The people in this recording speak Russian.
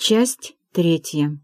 Часть третья.